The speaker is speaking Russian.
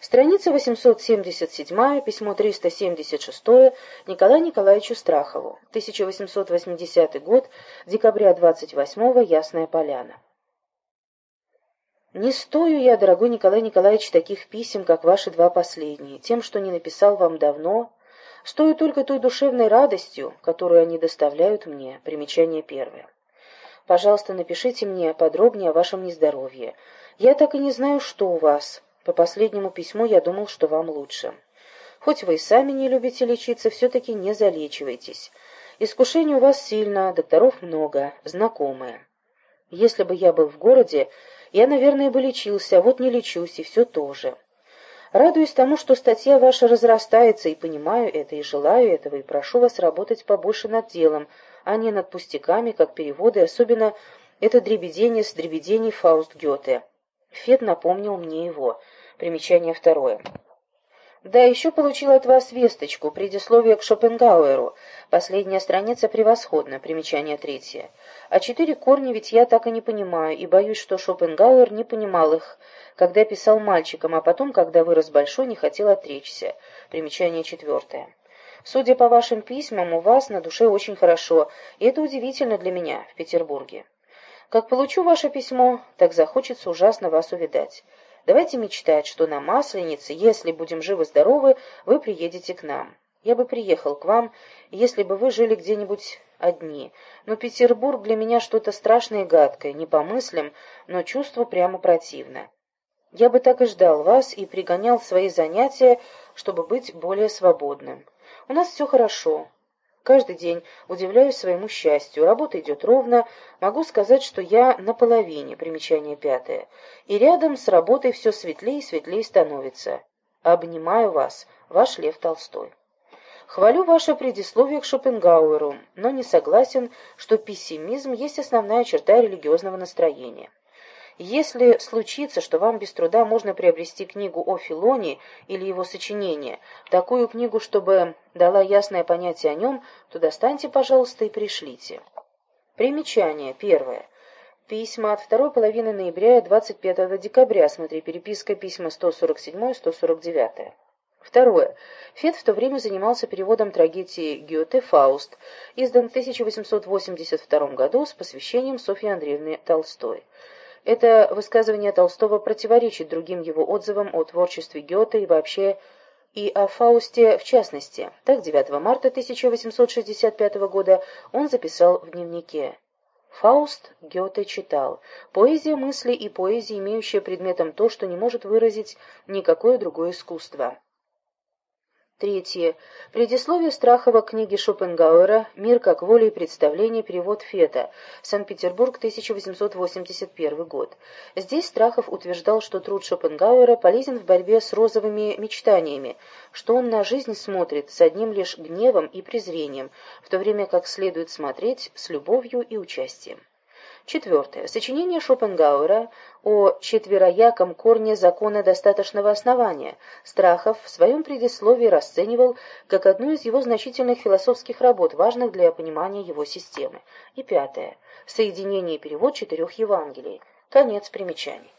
Страница 877, письмо 376 Николаю Николаевичу Страхову. 1880 год, декабря 28 Ясная Поляна. Не стою я, дорогой Николай Николаевич, таких писем, как ваши два последние, тем, что не написал вам давно, стою только той душевной радостью, которую они доставляют мне. Примечание первое. Пожалуйста, напишите мне подробнее о вашем нездоровье. Я так и не знаю, что у вас. По последнему письму я думал, что вам лучше. Хоть вы и сами не любите лечиться, все-таки не залечивайтесь. Искушений у вас сильно, докторов много, знакомые. Если бы я был в городе, я, наверное, бы лечился, а вот не лечусь, и все тоже. Радуюсь тому, что статья ваша разрастается, и понимаю это, и желаю этого, и прошу вас работать побольше над делом, а не над пустяками, как переводы, особенно это дребедение с дребедений Фауст Гёте. Фет напомнил мне его. Примечание второе. Да, еще получил от вас весточку, предисловие к Шопенгауэру. Последняя страница превосходна, примечание третье. А четыре корня ведь я так и не понимаю, и боюсь, что Шопенгауэр не понимал их, когда писал мальчикам, а потом, когда вырос большой, не хотел отречься. Примечание четвертое. Судя по вашим письмам, у вас на душе очень хорошо, и это удивительно для меня в Петербурге. Как получу ваше письмо, так захочется ужасно вас увидать. Давайте мечтать, что на Масленице, если будем живы-здоровы, вы приедете к нам. Я бы приехал к вам, если бы вы жили где-нибудь одни. Но Петербург для меня что-то страшное и гадкое, не по мыслям, но чувству прямо противно. Я бы так и ждал вас и пригонял свои занятия, чтобы быть более свободным. У нас все хорошо. Каждый день удивляюсь своему счастью. Работа идет ровно. Могу сказать, что я на половине, примечание пятое. И рядом с работой все светлее и светлее становится. Обнимаю вас, ваш Лев Толстой. Хвалю ваше предисловие к Шопенгауэру, но не согласен, что пессимизм есть основная черта религиозного настроения. Если случится, что вам без труда можно приобрести книгу о Филоне или его сочинение, такую книгу, чтобы дала ясное понятие о нем, то достаньте, пожалуйста, и пришлите. Примечание. Первое. Письма от второй половины ноября и 25 декабря. Смотри, переписка письма 147-149. Второе. Фет в то время занимался переводом трагедии Гёте «Фауст», издан в 1882 году с посвящением Софьи Андреевны Толстой. Это высказывание Толстого противоречит другим его отзывам о творчестве Гёте и вообще и о Фаусте в частности. Так, 9 марта 1865 года он записал в дневнике. Фауст Гёте читал. Поэзия мысли и поэзия, имеющая предметом то, что не может выразить никакое другое искусство. Третье. Предисловие Страхова книги Шопенгауэра «Мир как воля и представление. Перевод Фета. Санкт-Петербург, 1881 год». Здесь Страхов утверждал, что труд Шопенгауэра полезен в борьбе с розовыми мечтаниями, что он на жизнь смотрит с одним лишь гневом и презрением, в то время как следует смотреть с любовью и участием. Четвертое. Сочинение Шопенгауэра о четверояком корне закона достаточного основания Страхов в своем предисловии расценивал как одну из его значительных философских работ, важных для понимания его системы. И пятое. Соединение и перевод четырех Евангелий. Конец примечаний.